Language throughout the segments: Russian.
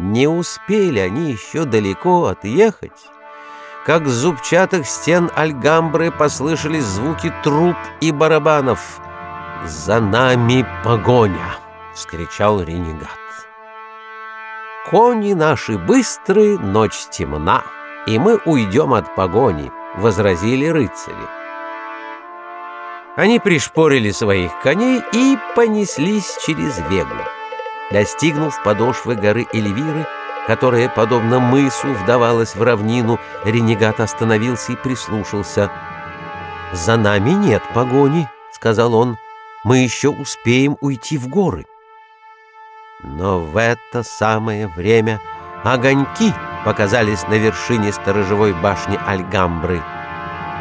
Не успели они еще далеко отъехать, как с зубчатых стен Альгамбры послышались звуки труб и барабанов. «За нами погоня!» — вскричал ренегат. «Кони наши быстрые, ночь темна, и мы уйдем от погони», — возразили рыцари. Они пришпорили своих коней и понеслись через Вегу. Достигнув подошвы горы Эльвиры, которая, подобно мысу, вдавалась в равнину, ренегат остановился и прислушался. «За нами нет погони», — сказал он, — «мы еще успеем уйти в горы». Но в это самое время огоньки показались на вершине сторожевой башни Альгамбры.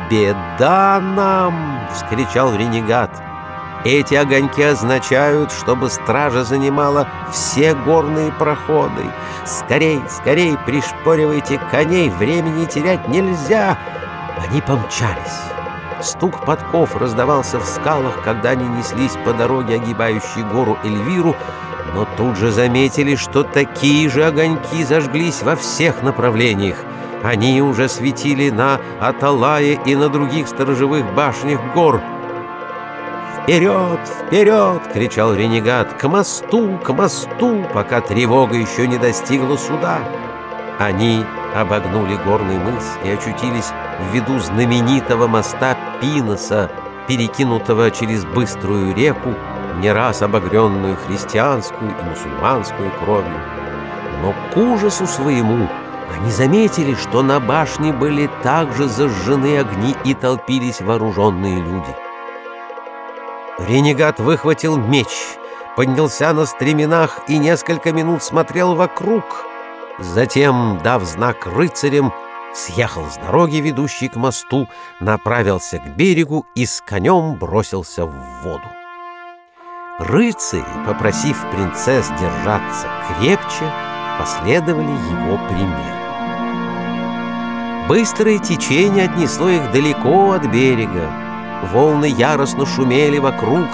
«Беда нам!» — вскричал ренегат. Эти огоньки означают, чтобы стража занимала все горные проходы. Скорей, скорей, пришпоривайте коней, времени терять нельзя. Они помчались. Стук подков раздавался в скалах, когда они неслись по дороге, огибающей гору Эльвиру, но тут же заметили, что такие же огоньки зажглись во всех направлениях. Они уже светили на Аталае и на других сторожевых башнях гор — «Вперед! Вперед!» — кричал ренегат. «К мосту! К мосту!» Пока тревога еще не достигла суда. Они обогнули горный мыс и очутились в виду знаменитого моста Пиноса, перекинутого через быструю реку, не раз обогренную христианскую и мусульманскую кровью. Но к ужасу своему они заметили, что на башне были также зажжены огни и толпились вооруженные люди. Ренегат выхватил меч, поднялся на стременах и несколько минут смотрел вокруг. Затем, дав знак рыцарям, съехал с дороги, ведущей к мосту, направился к берегу и с конем бросился в воду. Рыцари, попросив принцесс держаться крепче, последовали его примеру. Быстрое течение отнесло их далеко от берега. Волны яростно шумели вокруг,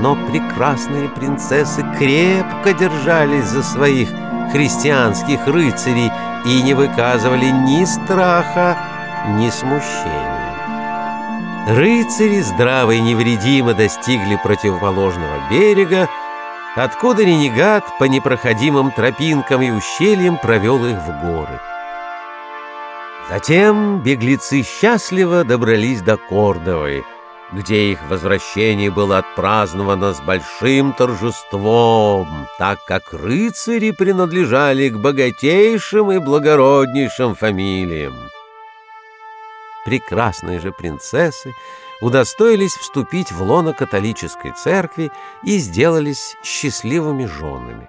но прекрасные принцессы крепко держались за своих христианских рыцарей и не выказывали ни страха, ни смущения. Рыцари здраво и невредимо достигли противоположного берега, откуда ренегат по непроходимым тропинкам и ущельям провел их в горы. Затем беглецы счастливо добрались до Кордовой — где их возвращение было отпраздновано с большим торжеством, так как рыцари принадлежали к богатейшим и благороднейшим фамилиям. Прекрасные же принцессы удостоились вступить в лоно католической церкви и сделались счастливыми женами.